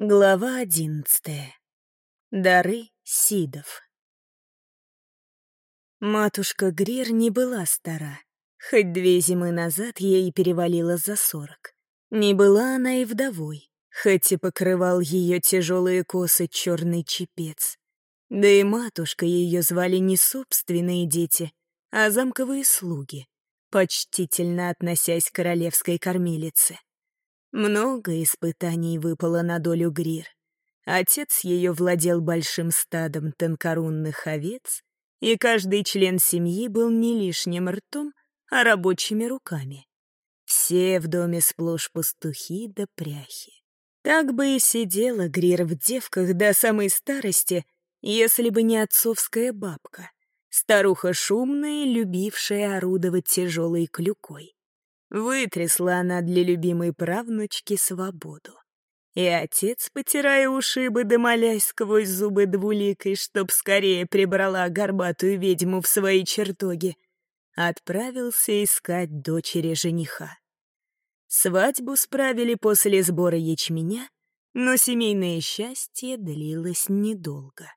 Глава одиннадцатая. Дары Сидов. Матушка Грир не была стара, хоть две зимы назад ей перевалило за сорок. Не была она и вдовой, хоть и покрывал ее тяжелые косы черный чепец. Да и матушка ее звали не собственные дети, а замковые слуги, почтительно относясь к королевской кормилице. Много испытаний выпало на долю Грир. Отец ее владел большим стадом тонкорунных овец, и каждый член семьи был не лишним ртом, а рабочими руками. Все в доме сплошь пастухи да пряхи. Так бы и сидела Грир в девках до самой старости, если бы не отцовская бабка, старуха шумная, любившая орудовать тяжелой клюкой. Вытрясла она для любимой правнучки свободу. И отец, потирая ушибы да молясь сквозь зубы двуликой, чтоб скорее прибрала горбатую ведьму в свои чертоги, отправился искать дочери жениха. Свадьбу справили после сбора ячменя, но семейное счастье длилось недолго.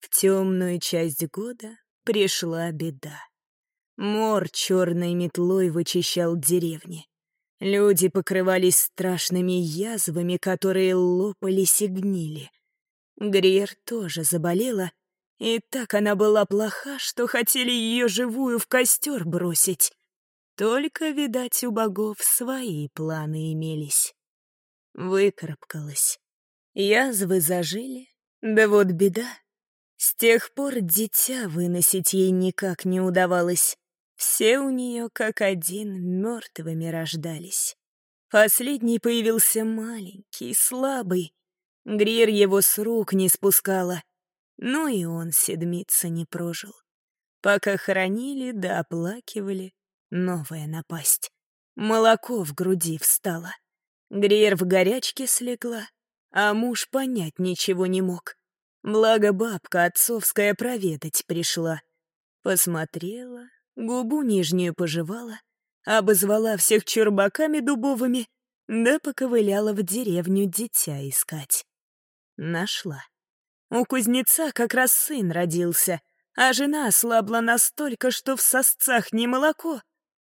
В темную часть года пришла беда. Мор черной метлой вычищал деревни. Люди покрывались страшными язвами, которые лопались и гнили. Гриер тоже заболела, и так она была плоха, что хотели ее живую в костер бросить. Только, видать, у богов свои планы имелись. Выкарабкалась. Язвы зажили, да вот беда. С тех пор дитя выносить ей никак не удавалось. Все у нее как один мертвыми рождались. Последний появился маленький, слабый. Грир его с рук не спускала. Но и он седмица не прожил. Пока хоронили да оплакивали, новая напасть. Молоко в груди встало. Гриер в горячке слегла, а муж понять ничего не мог. Благо бабка отцовская проведать пришла. Посмотрела, губу нижнюю пожевала, обозвала всех чурбаками дубовыми, да поковыляла в деревню дитя искать. Нашла. У кузнеца как раз сын родился, а жена ослабла настолько, что в сосцах не молоко.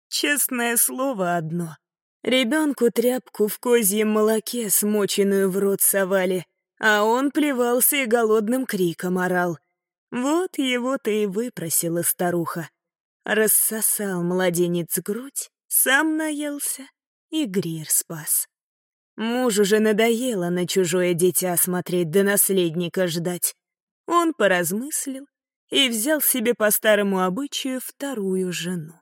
Честное слово одно. Ребенку тряпку в козьем молоке, смоченную в рот совали, а он плевался и голодным криком орал. Вот его-то и выпросила старуха. Рассосал младенец грудь, сам наелся, и Грир спас. Мужу же надоело на чужое дитя смотреть да наследника ждать. Он поразмыслил и взял себе по старому обычаю вторую жену.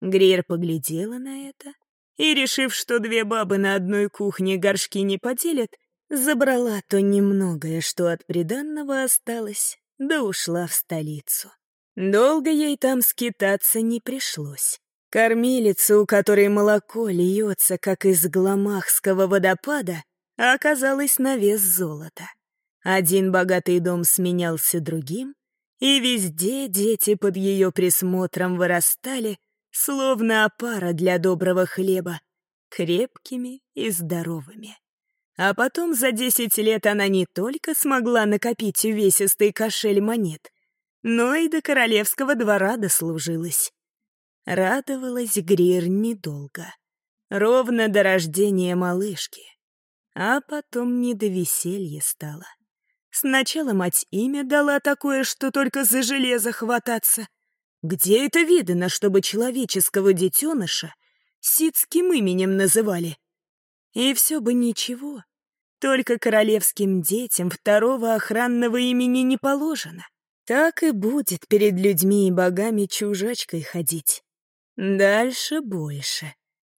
Грир поглядела на это и, решив, что две бабы на одной кухне горшки не поделят, забрала то немногое, что от приданного осталось, да ушла в столицу. Долго ей там скитаться не пришлось. Кормилица, у которой молоко льется, как из гламахского водопада, оказалась на вес золота. Один богатый дом сменялся другим, и везде дети под ее присмотром вырастали, словно опара для доброго хлеба, крепкими и здоровыми. А потом за десять лет она не только смогла накопить увесистый кошель монет, но и до королевского двора дослужилась. Радовалась Грир недолго, ровно до рождения малышки. А потом не до веселья стало. Сначала мать имя дала такое, что только за железо хвататься. Где это видно, чтобы человеческого детеныша ситским именем называли? И все бы ничего, только королевским детям второго охранного имени не положено. Так и будет перед людьми и богами чужачкой ходить. Дальше больше.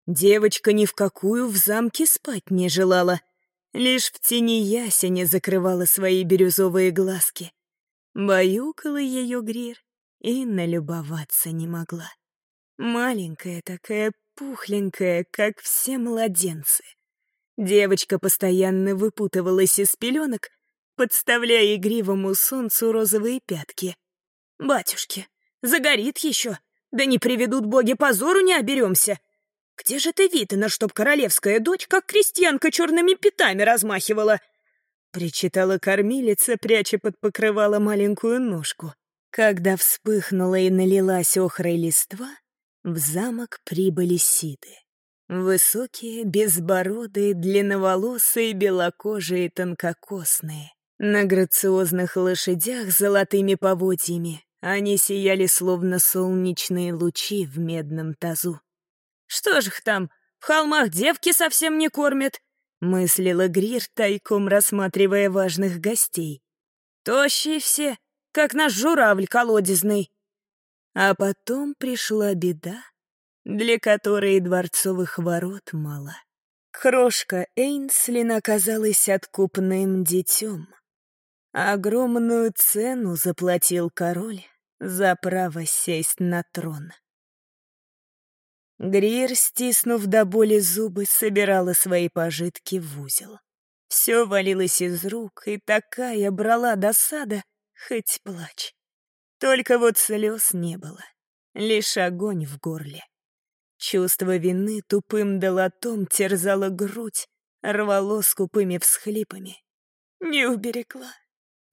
Девочка ни в какую в замке спать не желала. Лишь в тени ясеня закрывала свои бирюзовые глазки. Баюкала ее Грир и налюбоваться не могла. Маленькая такая, пухленькая, как все младенцы. Девочка постоянно выпутывалась из пеленок, подставляя игривому солнцу розовые пятки. «Батюшки, загорит еще, да не приведут боги позору, не оберемся. Где же ты видно, чтоб королевская дочь, как крестьянка, черными пятами размахивала? причитала кормилица, пряча под покрывало маленькую ножку. Когда вспыхнула и налилась охрой листва, в замок прибыли сиды. Высокие, безбородые, длинноволосые, белокожие, тонкокосные. На грациозных лошадях с золотыми поводьями они сияли словно солнечные лучи в медном тазу. «Что ж их там, в холмах девки совсем не кормят?» — мыслила Грир, тайком рассматривая важных гостей. «Тощие все, как наш журавль колодезный». А потом пришла беда, для которой дворцовых ворот мало. Крошка Эйнслин оказалась откупным детем. Огромную цену заплатил король за право сесть на трон. Грир, стиснув до боли зубы, собирала свои пожитки в узел. Все валилось из рук, и такая брала досада, хоть плачь. Только вот слез не было, лишь огонь в горле. Чувство вины тупым долотом терзало грудь, рвало скупыми всхлипами. Не уберегла,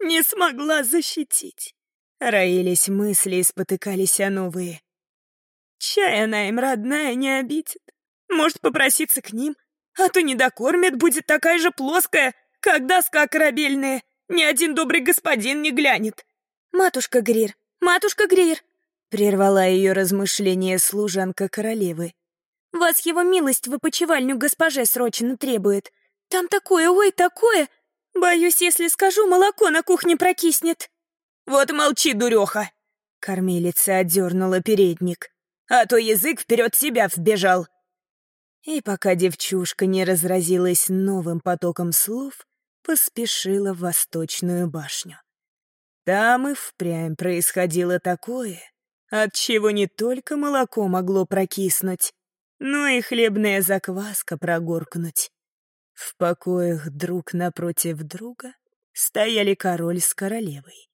не смогла защитить. Роились мысли и спотыкались о новые. Чай она им родная не обидит. Может, попроситься к ним? А то не докормит, будет такая же плоская, как доска корабельная. Ни один добрый господин не глянет. «Матушка Грир, матушка Грир!» Прервала ее размышления служанка королевы. «Вас его милость в опочивальню госпоже срочно требует. Там такое, ой, такое! Боюсь, если скажу, молоко на кухне прокиснет». «Вот молчи, дуреха!» Кормилица отдернула передник. «А то язык вперед себя вбежал!» И пока девчушка не разразилась новым потоком слов, поспешила в восточную башню. Там и впрямь происходило такое, от чего не только молоко могло прокиснуть, но и хлебная закваска прогоркнуть. В покоях друг напротив друга стояли король с королевой.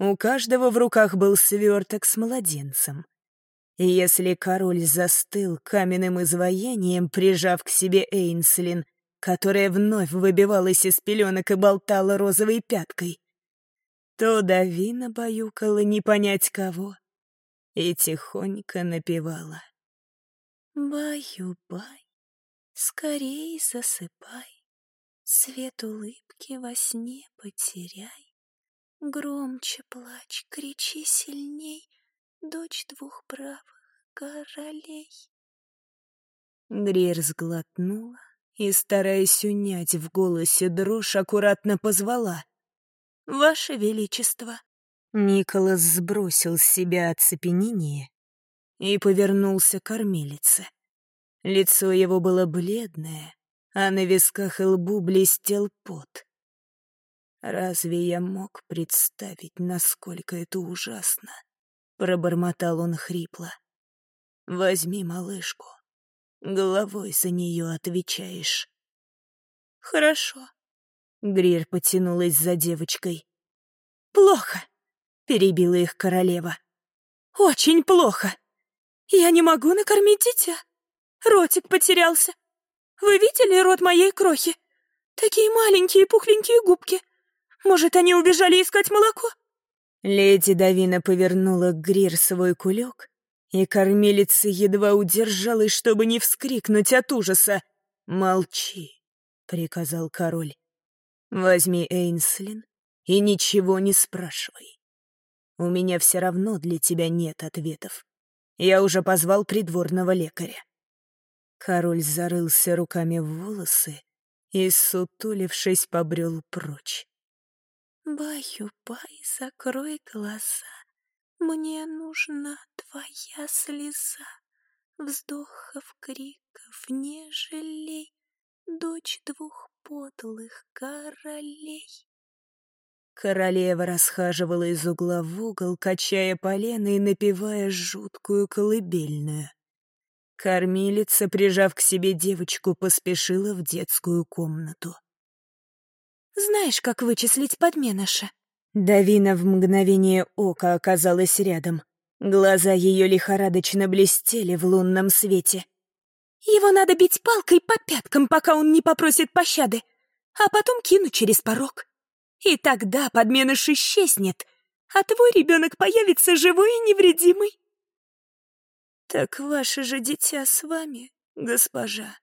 У каждого в руках был сверток с младенцем. И если король застыл каменным изваянием, прижав к себе Эйнслин, которая вновь выбивалась из пеленок и болтала розовой пяткой, то Давина баюкала не понять кого, и тихонько напевала. «Баю-бай, скорей засыпай, Свет улыбки во сне потеряй, Громче плачь, кричи сильней, Дочь двух правых королей». Грир сглотнула и, стараясь унять в голосе дрожь, аккуратно позвала. «Ваше Величество!» Николас сбросил с себя оцепенение и повернулся к кормилице. Лицо его было бледное, а на висках и лбу блестел пот. «Разве я мог представить, насколько это ужасно?» — пробормотал он хрипло. «Возьми малышку. Головой за нее отвечаешь». «Хорошо». Грир потянулась за девочкой. «Плохо», — перебила их королева. «Очень плохо. Я не могу накормить дитя. Ротик потерялся. Вы видели рот моей крохи? Такие маленькие пухленькие губки. Может, они убежали искать молоко?» Леди Давина повернула к Грир свой кулек, и кормилица едва удержалась, чтобы не вскрикнуть от ужаса. «Молчи», — приказал король. «Возьми Эйнслин и ничего не спрашивай. У меня все равно для тебя нет ответов. Я уже позвал придворного лекаря. Король зарылся руками в волосы и, сутулившись, побрел прочь. «Баю-бай, закрой глаза, мне нужна твоя слеза. Вздохов, криков не жалей, дочь двух подлых королей». Королева расхаживала из угла в угол, качая полено и напевая жуткую колыбельную. Кормилица, прижав к себе девочку, поспешила в детскую комнату. «Знаешь, как вычислить подменыша?» Давина в мгновение ока оказалась рядом. Глаза ее лихорадочно блестели в лунном свете. «Его надо бить палкой по пяткам, пока он не попросит пощады. а потом кину через порог. И тогда подменыш исчезнет, а твой ребенок появится живой и невредимый. Так ваше же дитя с вами, госпожа,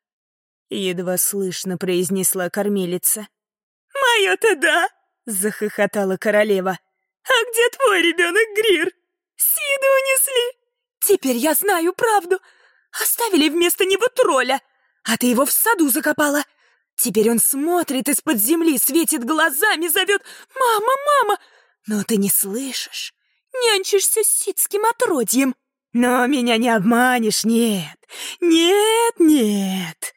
едва слышно произнесла кормилица. Мое-то да, захохотала королева. А где твой ребенок Грир? Сиды унесли. Теперь я знаю правду. Оставили вместо него тролля, а ты его в саду закопала. Теперь он смотрит из-под земли, светит глазами, зовет «Мама, мама!» Но ты не слышишь, нянчишься с ситским отродьем. Но меня не обманешь, нет, нет, нет.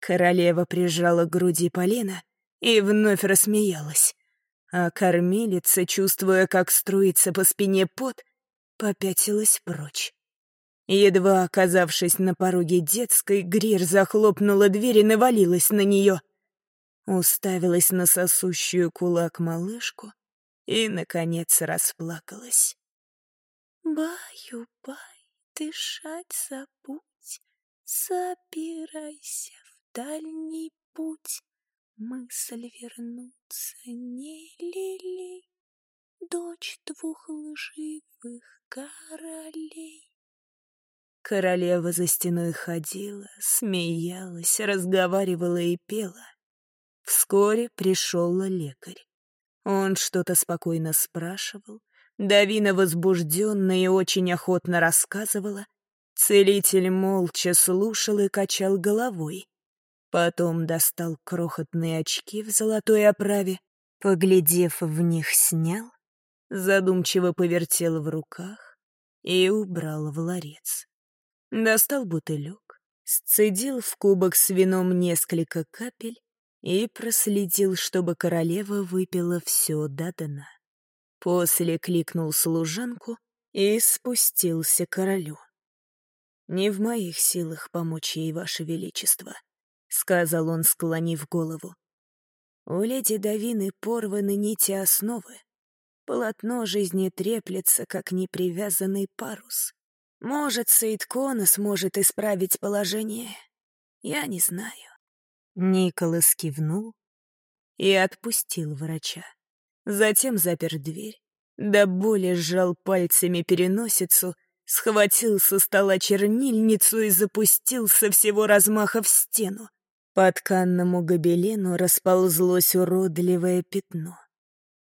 Королева прижала к груди полена и вновь рассмеялась. А кормилица, чувствуя, как струится по спине пот, попятилась прочь. Едва оказавшись на пороге детской, Грир захлопнула дверь и навалилась на нее. Уставилась на сосущую кулак малышку и, наконец, расплакалась. «Баю-бай, дышать забудь, собирайся в дальний путь, мысль вернуться не лелей, дочь двух лживых королей». Королева за стеной ходила, смеялась, разговаривала и пела. Вскоре пришел лекарь. Он что-то спокойно спрашивал. Давина возбужденно и очень охотно рассказывала. Целитель молча слушал и качал головой. Потом достал крохотные очки в золотой оправе, поглядев в них, снял, задумчиво повертел в руках и убрал в ларец. Достал бутылек, сцедил в кубок с вином несколько капель и проследил, чтобы королева выпила все до дна. После кликнул служанку и спустился к королю. «Не в моих силах помочь ей, ваше величество», — сказал он, склонив голову. «У леди Давины порваны нити основы. Полотно жизни треплется, как непривязанный парус. Может, Сейдкона сможет исправить положение. Я не знаю. Николас кивнул и отпустил врача. Затем запер дверь, до боли сжал пальцами переносицу, схватил со стола чернильницу и запустил со всего размаха в стену. По тканному гобелену расползлось уродливое пятно.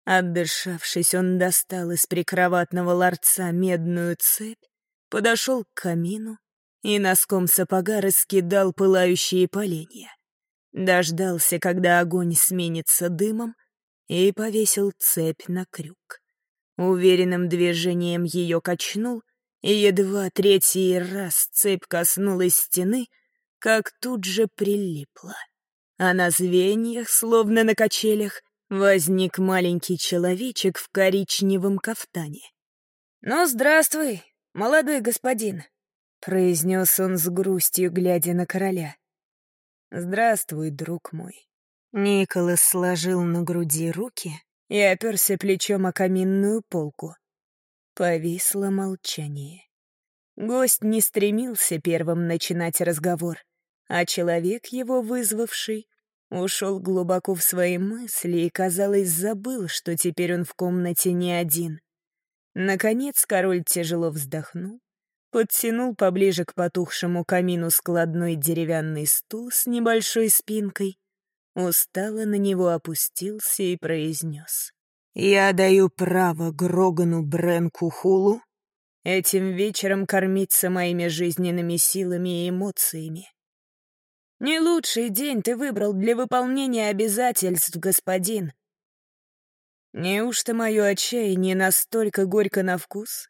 Отдышавшись, он достал из прикроватного ларца медную цепь подошел к камину и носком сапога раскидал пылающие поленья. Дождался, когда огонь сменится дымом, и повесил цепь на крюк. Уверенным движением ее качнул, и едва третий раз цепь коснулась стены, как тут же прилипла. А на звеньях, словно на качелях, возник маленький человечек в коричневом кафтане. «Ну, здравствуй, молодой господин», — произнес он с грустью, глядя на короля. «Здравствуй, друг мой». Николас сложил на груди руки и оперся плечом о каминную полку. Повисло молчание. Гость не стремился первым начинать разговор, а человек, его вызвавший, ушел глубоко в свои мысли и, казалось, забыл, что теперь он в комнате не один — Наконец король тяжело вздохнул, подтянул поближе к потухшему камину складной деревянный стул с небольшой спинкой, устало на него опустился и произнес. «Я даю право Грогану Бренку Хулу этим вечером кормиться моими жизненными силами и эмоциями. Не лучший день ты выбрал для выполнения обязательств, господин. Неужто мое отчаяние настолько горько на вкус?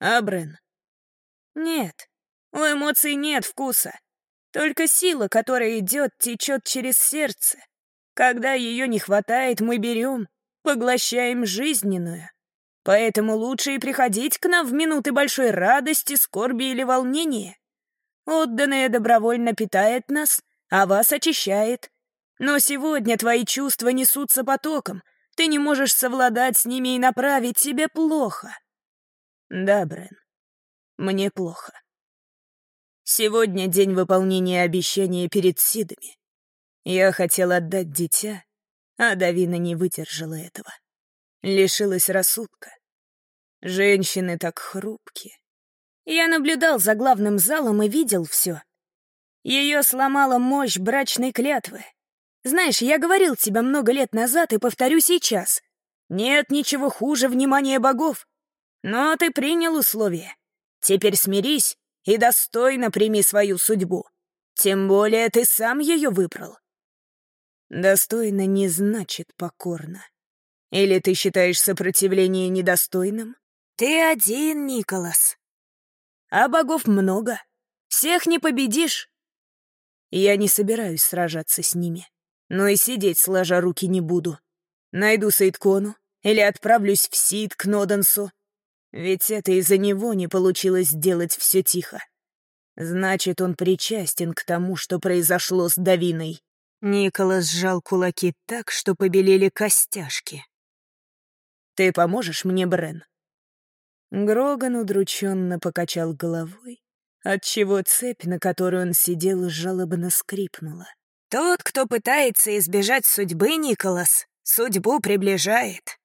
А, Брен? Нет, у эмоций нет вкуса. Только сила, которая идет, течет через сердце. Когда ее не хватает, мы берем, поглощаем жизненную. Поэтому лучше и приходить к нам в минуты большой радости, скорби или волнения. Отданное добровольно питает нас, а вас очищает. Но сегодня твои чувства несутся потоком, ты не можешь совладать с ними и направить себе плохо. Да, Брен, мне плохо. Сегодня день выполнения обещания перед Сидами. Я хотел отдать дитя, а Давина не выдержала этого. Лишилась рассудка. Женщины так хрупкие. Я наблюдал за главным залом и видел все. Ее сломала мощь брачной клятвы. Знаешь, я говорил тебе много лет назад и повторю сейчас. Нет ничего хуже внимания богов. Но ты принял условия. Теперь смирись и достойно прими свою судьбу. Тем более ты сам ее выбрал. Достойно не значит покорно. Или ты считаешь сопротивление недостойным? Ты один, Николас. А богов много. Всех не победишь. Я не собираюсь сражаться с ними. Но и сидеть сложа руки не буду. Найду Сейткону или отправлюсь в Сид к Нодансу. Ведь это из-за него не получилось сделать все тихо. Значит, он причастен к тому, что произошло с Давиной. Николас сжал кулаки так, что побелели костяшки. «Ты поможешь мне, Брен?» Гроган удрученно покачал головой, отчего цепь, на которой он сидел, жалобно скрипнула. «Тот, кто пытается избежать судьбы, Николас, судьбу приближает.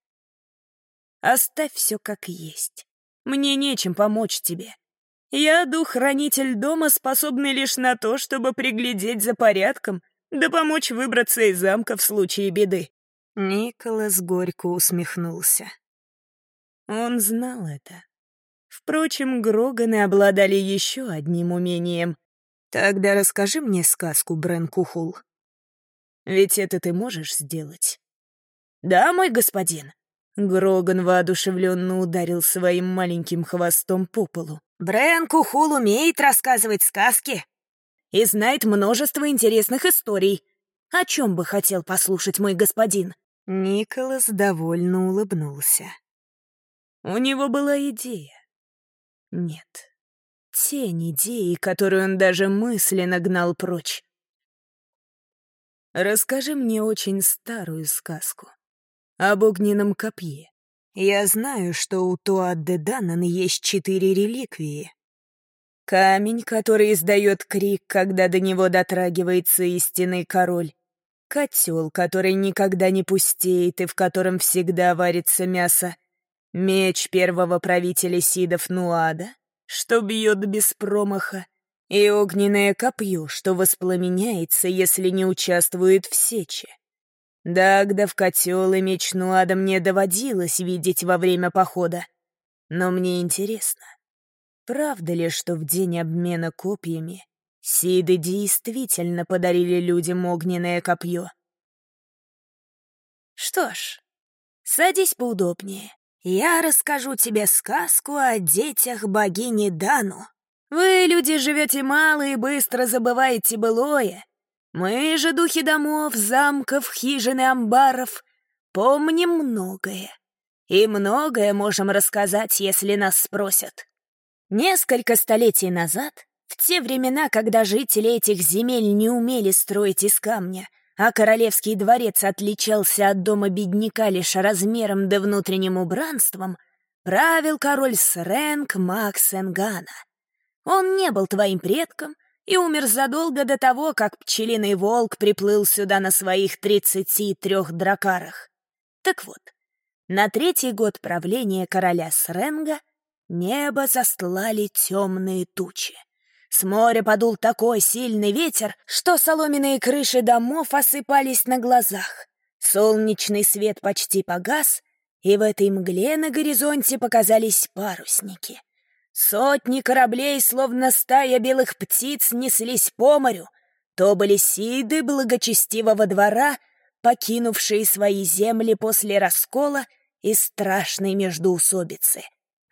Оставь все как есть. Мне нечем помочь тебе. Я дух-хранитель дома, способный лишь на то, чтобы приглядеть за порядком, да помочь выбраться из замка в случае беды». Николас горько усмехнулся. Он знал это. Впрочем, Гроганы обладали еще одним умением. Тогда расскажи мне сказку, Брен Кухул. Ведь это ты можешь сделать. Да, мой господин. Гроган воодушевленно ударил своим маленьким хвостом по полу. Брен Кухул умеет рассказывать сказки и знает множество интересных историй. О чем бы хотел послушать мой господин? Николас довольно улыбнулся. У него была идея. Нет, тень идеи, которую он даже мысленно гнал прочь. Расскажи мне очень старую сказку об огненном копье. Я знаю, что у Туадде Данан есть четыре реликвии. Камень, который издает крик, когда до него дотрагивается истинный король. Котел, который никогда не пустеет и в котором всегда варится мясо. Меч первого правителя Сидов Нуада, что бьет без промаха, и огненное копье, что воспламеняется, если не участвует в сече. Дагда в котел и меч Нуада мне доводилось видеть во время похода. Но мне интересно, правда ли, что в день обмена копьями Сиды действительно подарили людям огненное копье? Что ж, садись поудобнее. Я расскажу тебе сказку о детях богини Дану. Вы, люди, живете мало и быстро забываете былое. Мы же, духи домов, замков, хижин и амбаров, помним многое. И многое можем рассказать, если нас спросят. Несколько столетий назад, в те времена, когда жители этих земель не умели строить из камня, а королевский дворец отличался от дома бедняка лишь размером да внутренним убранством, правил король Сренк Макс Энгана. Он не был твоим предком и умер задолго до того, как пчелиный волк приплыл сюда на своих тридцати трех дракарах. Так вот, на третий год правления короля Сренга небо застлали темные тучи. С моря подул такой сильный ветер, что соломенные крыши домов осыпались на глазах. Солнечный свет почти погас, и в этой мгле на горизонте показались парусники. Сотни кораблей, словно стая белых птиц, неслись по морю. То были сиды благочестивого двора, покинувшие свои земли после раскола и страшной междоусобицы.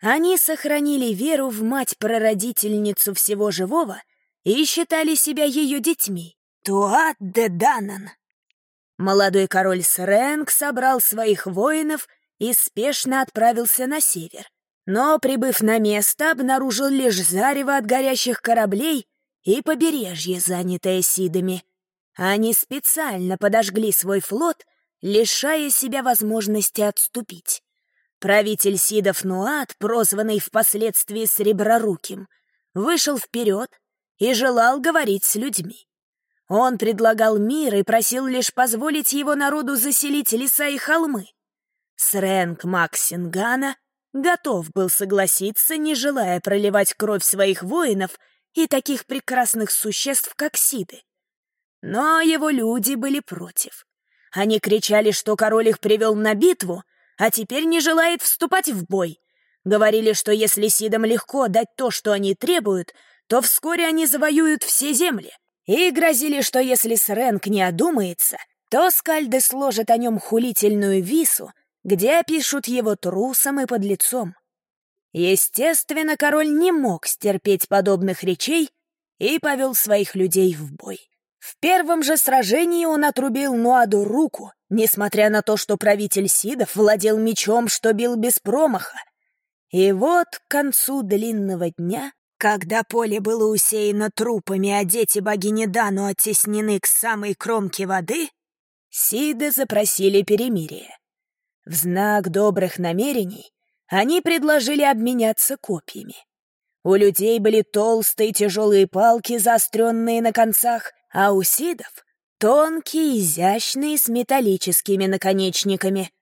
Они сохранили веру в мать-прародительницу всего живого и считали себя ее детьми. Туат де Данан. Молодой король Срэнг собрал своих воинов и спешно отправился на север. Но, прибыв на место, обнаружил лишь зарево от горящих кораблей и побережье, занятое сидами. Они специально подожгли свой флот, лишая себя возможности отступить. Правитель Сидов Нуат, прозванный впоследствии Среброруким, вышел вперед и желал говорить с людьми. Он предлагал мир и просил лишь позволить его народу заселить леса и холмы. Срэнг Максингана готов был согласиться, не желая проливать кровь своих воинов и таких прекрасных существ, как Сиды. Но его люди были против. Они кричали, что король их привел на битву, а теперь не желает вступать в бой. Говорили, что если Сидам легко дать то, что они требуют, то вскоре они завоюют все земли и грозили, что если Сренк не одумается, то скальды сложат о нем хулительную вису, где опишут его трусом и подлецом. Естественно, король не мог стерпеть подобных речей и повел своих людей в бой. В первом же сражении он отрубил Нуаду руку, несмотря на то, что правитель Сидов владел мечом, что бил без промаха. И вот к концу длинного дня когда поле было усеяно трупами, а дети богини Дану оттеснены к самой кромке воды, Сиды запросили перемирие. В знак добрых намерений они предложили обменяться копьями. У людей были толстые тяжелые палки, заостренные на концах, а у сидов — тонкие, изящные, с металлическими наконечниками.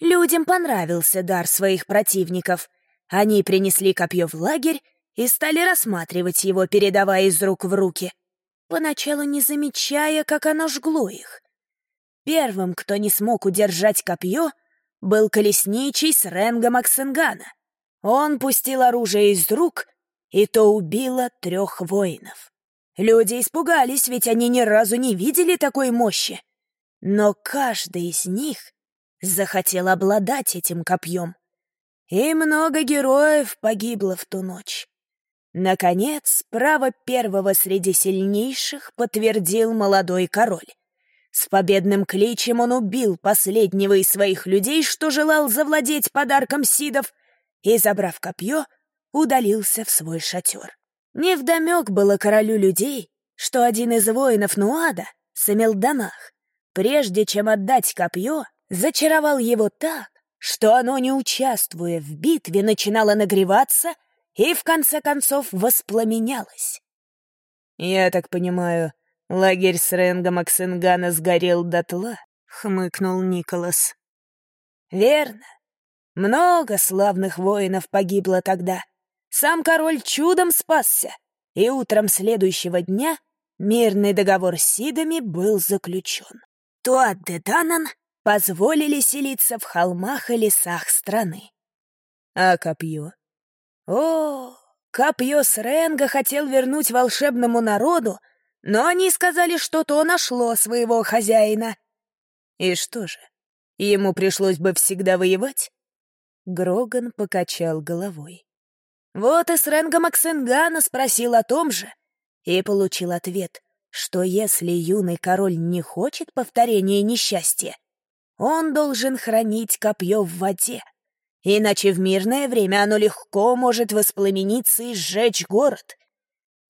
Людям понравился дар своих противников. Они принесли копье в лагерь и стали рассматривать его, передавая из рук в руки, поначалу не замечая, как оно жгло их. Первым, кто не смог удержать копье, был колесничий с Ренга Максенгана. Он пустил оружие из рук, и то убило трех воинов. Люди испугались, ведь они ни разу не видели такой мощи. Но каждый из них захотел обладать этим копьем. И много героев погибло в ту ночь. Наконец, право первого среди сильнейших подтвердил молодой король. С победным кличем он убил последнего из своих людей, что желал завладеть подарком сидов, и, забрав копье, удалился в свой шатер. Невдомек было королю людей, что один из воинов Нуада, Самелданах, прежде чем отдать копье, зачаровал его так, что оно, не участвуя в битве, начинало нагреваться — и в конце концов воспламенялась. «Я так понимаю, лагерь с Ренгом Аксенгана сгорел дотла?» — хмыкнул Николас. «Верно. Много славных воинов погибло тогда. Сам король чудом спасся, и утром следующего дня мирный договор с Сидами был заключен. Туат де Данан позволили селиться в холмах и лесах страны. А копье? О, копье Сренга хотел вернуть волшебному народу, но они сказали, что то нашло своего хозяина. И что же, ему пришлось бы всегда воевать? Гроган покачал головой. Вот и Сренга Максенгана спросил о том же и получил ответ, что если юный король не хочет повторения несчастья, он должен хранить копье в воде. Иначе в мирное время оно легко может воспламениться и сжечь город.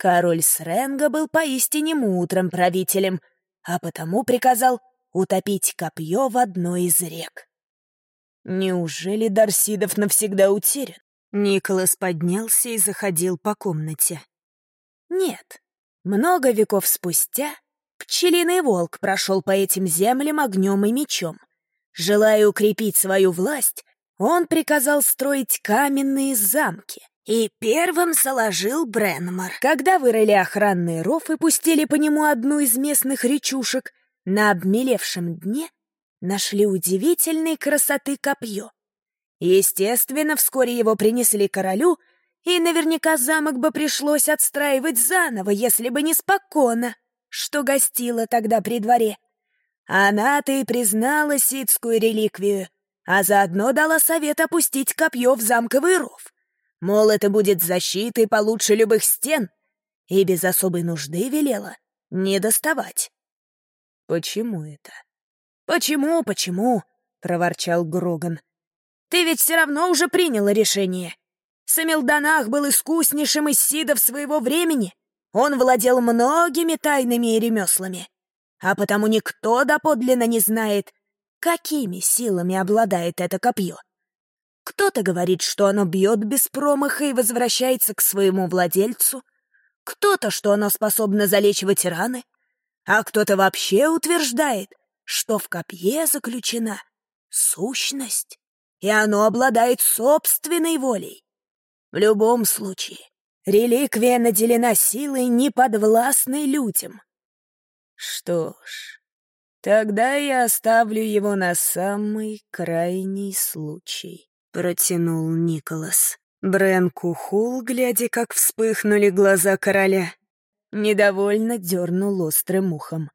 Король Сренга был поистине мудрым правителем, а потому приказал утопить копье в одной из рек. Неужели Дарсидов навсегда утерян? Николас поднялся и заходил по комнате. Нет, много веков спустя пчелиный волк прошел по этим землям огнем и мечом. Желая укрепить свою власть, он приказал строить каменные замки и первым заложил Бренмар. Когда вырыли охранный ров и пустили по нему одну из местных речушек, на обмелевшем дне нашли удивительной красоты копье. Естественно, вскоре его принесли королю, и наверняка замок бы пришлось отстраивать заново, если бы не спокойно, что гостила тогда при дворе. Она-то и признала ситскую реликвию — а заодно дала совет опустить копье в замковый ров. Мол, это будет защитой получше любых стен, и без особой нужды велела не доставать. «Почему это?» «Почему, почему?» — проворчал Гроган. «Ты ведь все равно уже приняла решение. Самилданах был искуснейшим из сидов своего времени. Он владел многими тайными ремеслами, а потому никто доподлинно не знает, какими силами обладает это копье. Кто-то говорит, что оно бьет без промаха и возвращается к своему владельцу, кто-то, что оно способно залечивать раны, а кто-то вообще утверждает, что в копье заключена сущность, и оно обладает собственной волей. В любом случае, реликвия наделена силой, неподвластной людям. Что ж, тогда я оставлю его на самый крайний случай, протянул Николас. Брен кухул, глядя, как вспыхнули глаза короля. Недовольно дернул острым ухом.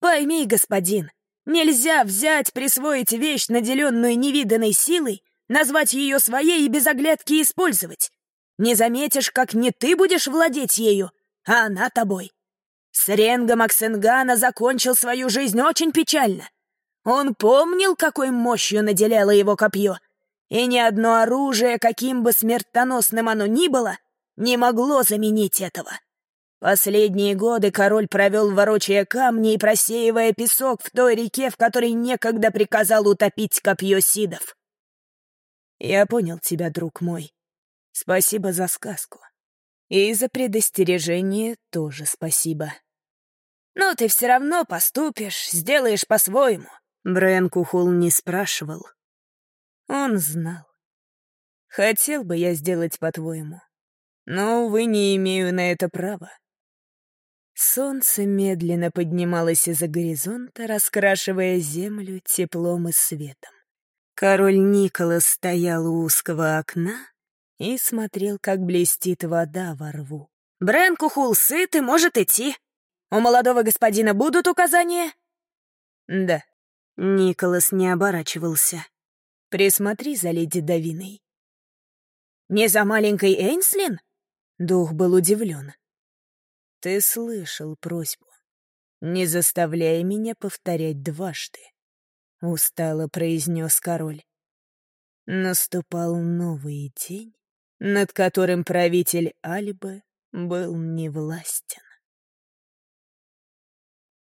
«Пойми, господин, нельзя взять, присвоить вещь, наделенную невиданной силой, назвать ее своей и без оглядки использовать. Не заметишь, как не ты будешь владеть ею, а она тобой. Сренга Максенгана закончил свою жизнь очень печально. Он помнил, какой мощью наделяло его копье, и ни одно оружие, каким бы смертоносным оно ни было, не могло заменить этого. Последние годы король провел, ворочая камни и просеивая песок в той реке, в которой некогда приказал утопить копье сидов. Я понял тебя, друг мой. Спасибо за сказку. И за предостережение тоже спасибо. Но ты все равно поступишь, сделаешь по-своему. Брэн Кухул не спрашивал, он знал. Хотел бы я сделать по-твоему, но, увы, не имею на это права. Солнце медленно поднималось из-за горизонта, раскрашивая землю теплом и светом. Король Николас стоял у узкого окна и смотрел, как блестит вода во рву. «Брэн Кухул сыт и может идти. У молодого господина будут указания?» «Да». Николас не оборачивался. Присмотри за леди Давиной». «Не за маленькой Эйнслин?» Дух был удивлен. «Ты слышал просьбу. Не заставляй меня повторять дважды», — устало произнес король. Наступал новый день, над которым правитель Альбы был невластен.